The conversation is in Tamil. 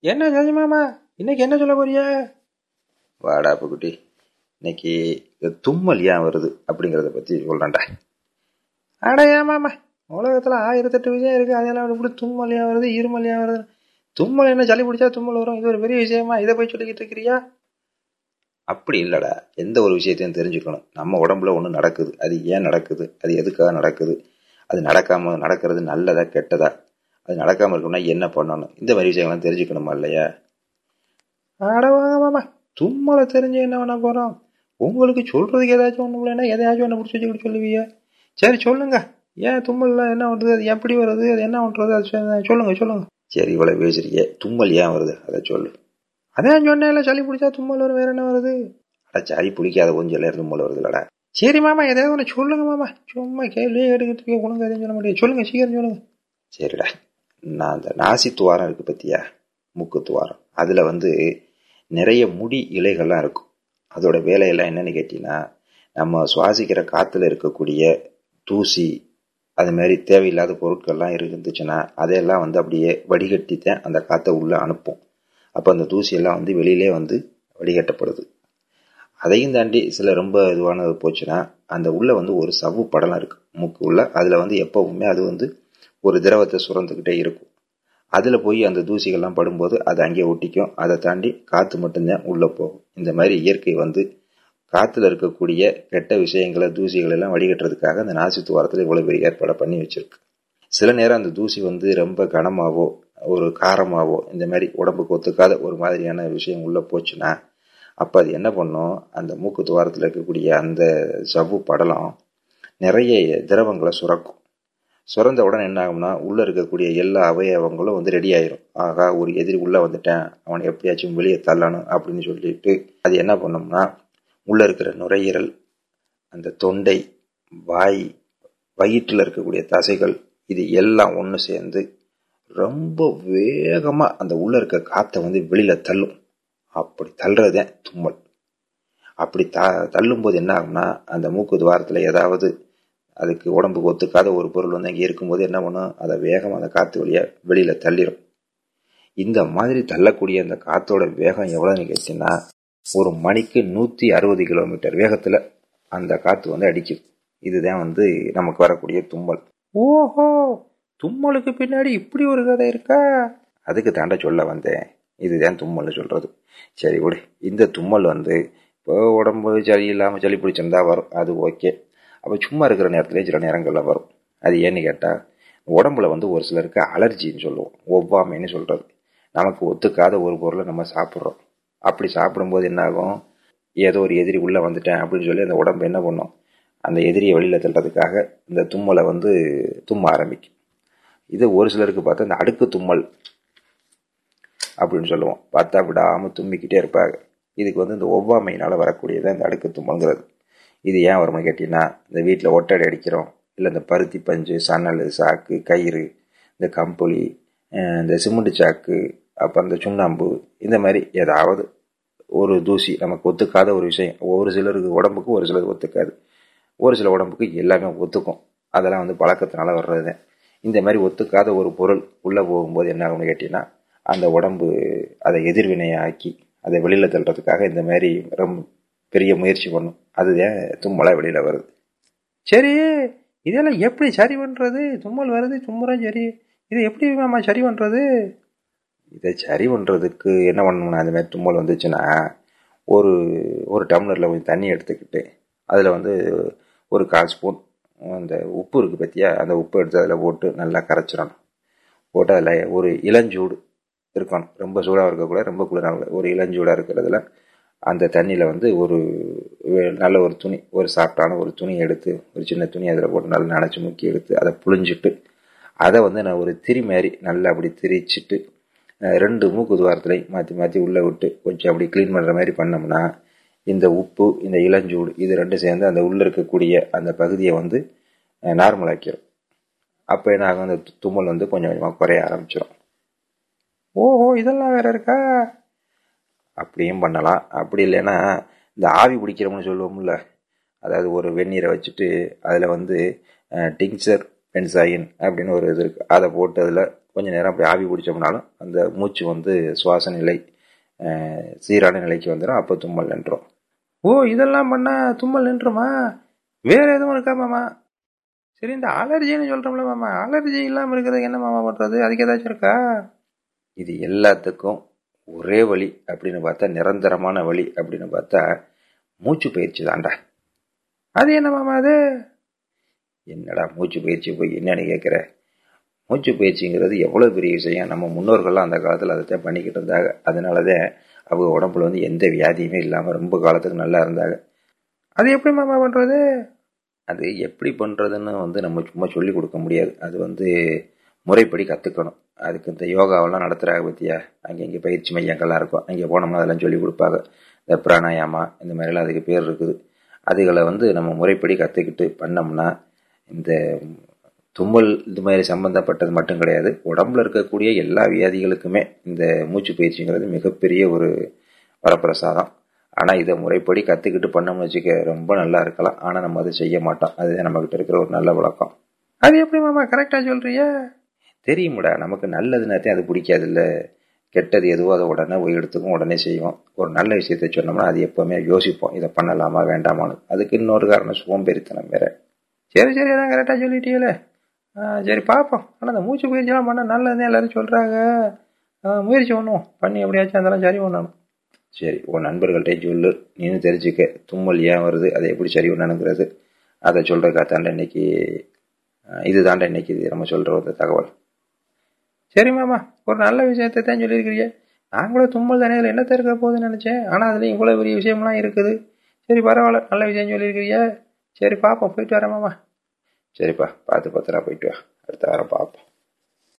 என்ன ஜாஜி மாமா? இன்னைக்கு என்ன சொல்ல போறிய வாடா புக்குட்டி இன்னைக்கு தும்மல் ஏன் வருது அப்படிங்கிறத பற்றி சொல்கிறேன்டா அட ஏன் மாமா? உலகத்துல ஆயிரத்தெட்டு விஷயம் இருக்கு. அதெல்லாம் இப்படி தும்மல் ஏன் வருது? இருமல் ஏன் வருது? தும்மல் என்ன சளி பிடிச்சா தும்மல் வரும்? இது ஒரு பெரிய விஷயமா? இதை போய் சொல்லிக்கிட்டு இருக்கிறியா? அப்படி இல்லைடா. எந்த ஒரு விஷயத்தையும் தெரிஞ்சுக்கணும். நம்ம உடம்புல ஒன்று நடக்குது. அது ஏன் நடக்குது? அது எதுக்காக நடக்குது? அது நடக்காம நடக்கிறது நல்லதா கெட்டதா? அது நடக்காம இருக்கணும்னா என்ன பண்ணணும்? இந்த மாதிரி விஷயங்கள்லாம் தெரிஞ்சுக்கணுமா இல்லையா? அட வாங்க மாமா. தும்மலை தெரிஞ்சு என்ன பண்ண போறோம்? உங்களுக்கு சொல்றதுக்கு ஏதாச்சும் ஒண்ணு இல்லைன்னா எதையாச்சும் ஒன்று பிடிச்சி வச்சு சொல்லுவீங்க. சரி சொல்லுங்க. ஏன் தும்மல்ல என்ன பண்றது? அது எப்படி வருது? அது என்ன பண்றது? அது சொ- சொல்லுங்க சொல்லுங்க. சரி இவ்வளவு பேசுறியே தும்மல் ஏன் வருது? அதை சொல்லு. அதான் சொன்னேன்ல சளி பிடிச்சா தும்மல் வரும் வேற என்ன வருது? அட சரி பிடிக்காத கொஞ்சம் நேரம் தும்மல் வருதுலடா. சரி மாமா ஏதாவது ஒன்று சொல்லுங்க மாமா. சும்மா கேள்வியே எடுக்கிட்டு இருக்கீங்க, ஒழுங்கா எதுவும் சொல்ல முடியாது சொல்லுங்க சீக்கிரம் சொல்லுங்க. சரிடா. நான் அந்த நாசி துவாரம் இருக்கு பத்தியா? மூக்கு துவாரம். அதுல வந்து நிறைய முடி இலைகள்லாம் இருக்கும். அதோட வேலையெல்லாம் என்னன்னு கேட்டீங்கன்னா நம்ம சுவாசிக்கிற காத்துல இருக்கக்கூடிய தூசி அது மாதிரி தேவையில்லாத பொருட்கள்லாம் இருந்துச்சுன்னா அதையெல்லாம் வந்து அப்படியே வடிகட்டித்தான் அந்த காத்தை உள்ள அனுப்பும். அப்போ அந்த தூசியெல்லாம் வந்து வெளியிலே வந்து வடிகட்டப்படுது. அதையும் தாண்டி சில ரொம்ப இதுவானது போச்சுன்னா அந்த உள்ள வந்து ஒரு சவ்வு படலம் இருக்கு. மூக்கு உள்ள. அதுல வந்து எப்பவுமே அது வந்து ஒரு திரவத்தை சுரந்துக்கிட்டே இருக்கும். அதில் போய் அந்த தூசிகள்லாம் படும்போது அது அங்கேயே ஒட்டிக்கும். அதை தாண்டி காற்று மட்டும்தான் உள்ளே போகும். இந்த மாதிரி இயற்கை வந்து காற்றுல இருக்கக்கூடிய கெட்ட விஷயங்களை தூசிகளை எல்லாம் வடிகட்டுறதுக்காக அந்த நாசி துவாரத்தில் இவ்வளோ பெரிய ஏற்பாடை பண்ணி வச்சிருக்கு. சில நேரம் அந்த தூசி வந்து ரொம்ப கனமாவோ ஒரு காரமாவோ இந்த மாதிரி உடம்புக்கு ஒத்துக்காத ஒரு மாதிரியான விஷயம் உள்ளே போச்சுன்னா அப்போ அது என்ன பண்ணும்? அந்த மூக்கு துவாரத்தில் இருக்கக்கூடிய அந்த சவ்வு படலம் நிறைய திரவங்களை சுரக்கும். சுரந்த உடனே என்ன ஆகும்னா உள்ளே இருக்கக்கூடிய எல்லா அவயவங்களும் வந்து ரெடி ஆயிரும். ஆகா ஒரு எதிரி உள்ளே வந்துட்டேன். அவனை எப்படியாச்சும் வெளியே தள்ளணும் அப்படின்னு சொல்லிட்டு அது என்ன பண்ணோம்னா உள்ளே இருக்கிற நுரையீரல் அந்த தொண்டை வாய் வயிற்றில் இருக்கக்கூடிய தசைகள் இது எல்லாம் ஒன்று சேர்ந்து ரொம்ப வேகமாக அந்த உள்ளே இருக்க காற்றை வந்து வெளியில் தள்ளும். அப்படி தள்ளுறதேன் தும்மல். அப்படி த தள்ளும்போது என்ன ஆகும்னா அந்த மூக்கு துவாரத்தில் ஏதாவது அதுக்கு உடம்புக்கு ஒத்துக்காத ஒரு பொருள் வந்து அங்கே இருக்கும்போது என்ன பண்ணும்? அதை வேகமாக அந்த காற்று வழியாக வெளியில் தள்ளிடும் இந்த மாதிரி தள்ளக்கூடிய அந்த காற்றோட வேகம் எவ்வளோ நிகழ்ச்சின்னா ஒரு மணிக்கு நூற்றி அறுபது கிலோமீட்டர் வேகத்தில் அந்த காற்று வந்து அடிக்குது இதுதான் வந்து நமக்கு வரக்கூடிய தும்மல். ஓஹோ! தும்மலுக்கு பின்னாடி இப்படி ஒரு கதை இருக்கா? அதுக்கு தாண்ட சொல்ல வந்தேன். இதுதான் தும்மல் சொல்கிறது சரி விடு. இந்த தும்மல் வந்து இப்போ உடம்பு சளி இல்லாமல் சளி பிடிச்சிருந்தா வரும். அது ஓகே. அப்போ சும்மா இருக்கிற நேரத்துலேயே சில நேரங்களில் வரும். அது ஏன்னு கேட்டால் உடம்புல வந்து ஒரு சிலருக்கு அலர்ஜின்னு சொல்லுவோம். ஒவ்வாமைன்னு சொல்கிறது நமக்கு ஒத்துக்காத ஒரு பொருளை நம்ம சாப்பிட்றோம். அப்படி சாப்பிடும்போது என்னாகும்? ஏதோ ஒரு எதிரி உள்ளே வந்துட்டேன் அப்படின்னு சொல்லி அந்த உடம்பு என்ன பண்ணும்? அந்த எதிரியை வெளியில் தள்ளுறதுக்காக இந்த தும்மலை வந்து தும்ம ஆரம்பிக்கும். இது ஒரு சிலருக்கு பார்த்தா இந்த அடுக்கு தும்மல் அப்படின்னு சொல்லுவோம். பார்த்தா விடாமல் தும்மிக்கிட்டே இருப்பாங்க. இதுக்கு வந்து இந்த ஒவ்வாமையினால் வரக்கூடியதான் இந்த அடுக்கு தும்மல்ங்கிறது. இது ஏன் வரும்னு கேட்டீங்கன்னா இந்த வீட்டில் ஒட்டடை அடிக்கிறோம் இல்லை இந்த பருத்தி பஞ்சு சணல் சாக்கு கயிறு இந்த கம்புளி இந்த சிமெண்ட் சாக்கு அப்புறம் இந்த சுண்ணாம்பு இந்த மாதிரி ஏதாவது ஒரு தூசி நமக்கு ஒத்துக்காத ஒரு விஷயம். ஒரு சிலருக்கு உடம்புக்கு ஒரு சிலருக்கு ஒத்துக்காது. ஒரு சில உடம்புக்கு எல்லாமே ஒத்துக்கும். அதெல்லாம் வந்து பழக்கத்தினால வர்றது இந்த மாதிரி ஒத்துக்காத ஒரு பொருள் உள்ளே போகும்போது என்ன ஆகும்னு கேட்டிங்கன்னா அந்த உடம்பு அதை எதிர்வினையாக்கி அதை வெளியில் தள்ளுறதுக்காக இந்த மாதிரி ரொம்ப பெரிய முயற்சி பண்ணும். அதுதான் தும்மலாக வெளியில் வருது. சரி இதெல்லாம் எப்படி சரி பண்ணுறது தும்மல் வருது தும்முறோம் சரி. இது எப்படி மாமா சரி பண்ணுறது இதை சரி பண்ணுறதுக்கு என்ன பண்ணணும்னா அந்த மாதிரி தும்மல் வந்துச்சுன்னா ஒரு ஒரு டம்ளரில் கொஞ்சம் தண்ணி எடுத்துக்கிட்டு அதில் வந்து ஒரு கால் ஸ்பூன் அந்த உப்பு இருக்குது பற்றியா அந்த உப்பு எடுத்து அதில் போட்டு நல்லா கரைச்சிடணும். போட்டு அதில் ஒரு இளஞ்சூடு இருக்கணும். ரொம்ப சூடாக இருக்கக்கூடாது ரொம்ப குளிராக ஒரு இளஞ்சூடாக இருக்கிறதுல அந்த தண்ணியில் வந்து ஒரு நல்ல ஒரு துணி ஒரு சாஃப்டான ஒரு துணி எடுத்து ஒரு சின்ன துணி அதில் போட்டு நல்லா நனைச்சி முக்கி எடுத்து அதை புழிஞ்சிட்டு அதை வந்து நான் ஒரு திரி மாதிரி நல்லா அப்படி திரிச்சிட்டு ரெண்டு மூக்கு துவாரத்துலையும் மாற்றி மாற்றி உள்ளே விட்டு கொஞ்சம் அப்படி க்ளீன் பண்ணுற மாதிரி பண்ணோம்னா இந்த உப்பு இந்த இளஞ்சூடு இது ரெண்டும் சேர்ந்து அந்த உள்ளே இருக்கக்கூடிய அந்த பகுதியை வந்து நார்மலாக்கிடும் அப்போ என்ன ஆகும்? அந்த து- தும்மல் வந்து கொஞ்சம் கொஞ்சமாக குறைய ஆரம்பிச்சிடும் ஓஹோ இதெல்லாம் வேறு இருக்கா? அப்படியும் பண்ணலாம். அப்படி இல்லைன்னா இந்த ஆவி பிடிக்கிறோம்னு சொல்லுவோம்ல அதாவது ஒரு வெந்நீரை வச்சுட்டு அதில் வந்து டிங்சர் பென்சாயின் அப்படின்னு ஒரு இது இருக்கு. அதை போட்டு அதில் கொஞ்சம் நேரம் அப்படி ஆவி பிடிச்சோம்னாலும் அந்த மூச்சு வந்து சுவாச நிலை சீரான நிலைக்கு வந்துடும் அப்போ தும்மல் நின்றோம். ஓ இதெல்லாம் பண்ணால் தும்மல் நின்றுமா? வேறு எதுவும் இருக்கா மாமா? சரி இந்த அலர்ஜின்னு சொல்கிறோம்ல மாமா. அலர்ஜி இல்லாமல் இருக்கிறதுக்கு என்ன மாமா பண்ணுறது அதுக்கு ஏதாச்சும் இருக்கா? இது எல்லாத்துக்கும் ஒரே வழி அப்படின்னு பார்த்தா நிரந்தரமான வழி அப்படின்னு பார்த்தா மூச்சு பயிற்சி தான்டா. அது என்ன மாமா அது? என்னடா மூச்சு பயிற்சி போய் என்னன்னு கேட்குற? மூச்சு பயிற்சிங்கிறது எவ்வளோ பெரிய விஷயம். நம்ம முன்னோர்கள்லாம் அந்த காலத்தில் அதை தான் பண்ணிக்கிட்டு இருந்தாங்க. அதனால தான் அவங்க உடம்புல வந்து எந்த வியாதியுமே இல்லாமல் ரொம்ப காலத்துக்கு நல்லா இருந்தாங்க. அது எப்படி மாமா பண்ணுறது அது எப்படி பண்ணுறதுன்னு வந்து நம்ம சும்மா சொல்லி கொடுக்க முடியாது. அது வந்து முறைப்படி கற்றுக்கணும் அதுக்கு இந்த யோகாவெல்லாம் நடத்துகிறாங்க பற்றியா அங்கே இங்கே பயிற்சி மையங்கள்லாம் இருக்கும். அங்கே போனோம்னா அதெல்லாம் சொல்லி கொடுப்பாங்க. இந்த பிராணாயாமா இந்த மாதிரிலாம் அதுக்கு பேர் இருக்குது. அதுகளை வந்து நம்ம முறைப்படி கற்றுக்கிட்டு பண்ணோம்னா இந்த தும்மல் இது மாதிரி சம்பந்தப்பட்டது மட்டும் கிடையாது. உடம்புல இருக்கக்கூடிய எல்லா வியாதிகளுக்குமே இந்த மூச்சு பயிற்சிங்கிறது மிகப்பெரிய ஒரு வரப்பிரசாதம். ஆனால் இதை முறைப்படி கற்றுக்கிட்டு பண்ணோம்னு வச்சுக்க ரொம்ப நல்லா இருக்கலாம். ஆனால் நம்ம அதை செய்ய மாட்டோம். அதுதான் நம்மகிட்ட இருக்கிற ஒரு நல்ல வழக்கம் அது எப்படி மாமா? கரெக்டாக சொல்றிய? தெரியும்டா நமக்கு நல்லதுனாத்தையும் அது பிடிக்காது இல்லை கெட்டது எதுவோ அதை உடனே போய் எடுத்துக்கும் உடனே செய்வோம். ஒரு நல்ல விஷயத்த சொன்னோம்னா அது எப்போவுமே யோசிப்போம் இதை பண்ணலாமா வேண்டாமான்னு. அதுக்கு இன்னொரு காரணம் சோம்பேறித்தனம் வேற. சரி சரி அதான் கரெக்டாக சொல்லிட்டீங்களே. சரி பார்ப்போம். ஆனால் அந்த மூச்சு பயிற்சியெல்லாம் பண்ணால் நல்லதுன்னு எல்லாரும் சொல்கிறாங்க முயற்சி பண்ணுவோம். பண்ணி எப்படியாச்சும் அதெல்லாம் சரி பண்ணணும். சரி உன் நண்பர்கள்ட்டே சொல்லு. நீனும் தெரிஞ்சுக்க. தும்மல் ஏன் வருது அதை எப்படி சரி பண்ணணுங்கிறது. அதை சொல்கிறக்காத்தாண்ட இன்னைக்கு இதுதாண்ட இன்னைக்கு இது நம்ம சொல்கிற ஒரு தகவல். சரி மாமா ஒரு நல்ல விஷயத்தை தான் சொல்லியிருக்கிறீ நாங்களும் தும்மல் தானே அதில் என்ன இருக்க போகுதுன்னு நினச்சேன். ஆனால் அதில் இவ்வளோ பெரிய விஷயம்லாம் இருக்குது. சரி பரவாயில்ல நல்ல விஷயம் சொல்லியிருக்கிறியா சரி பார்ப்போம் போயிட்டு வரேன் மாமா. சரிப்பா பார்த்து பத்திரா போயிட்டு வா. அடுத்த வாரம் பார்ப்போம்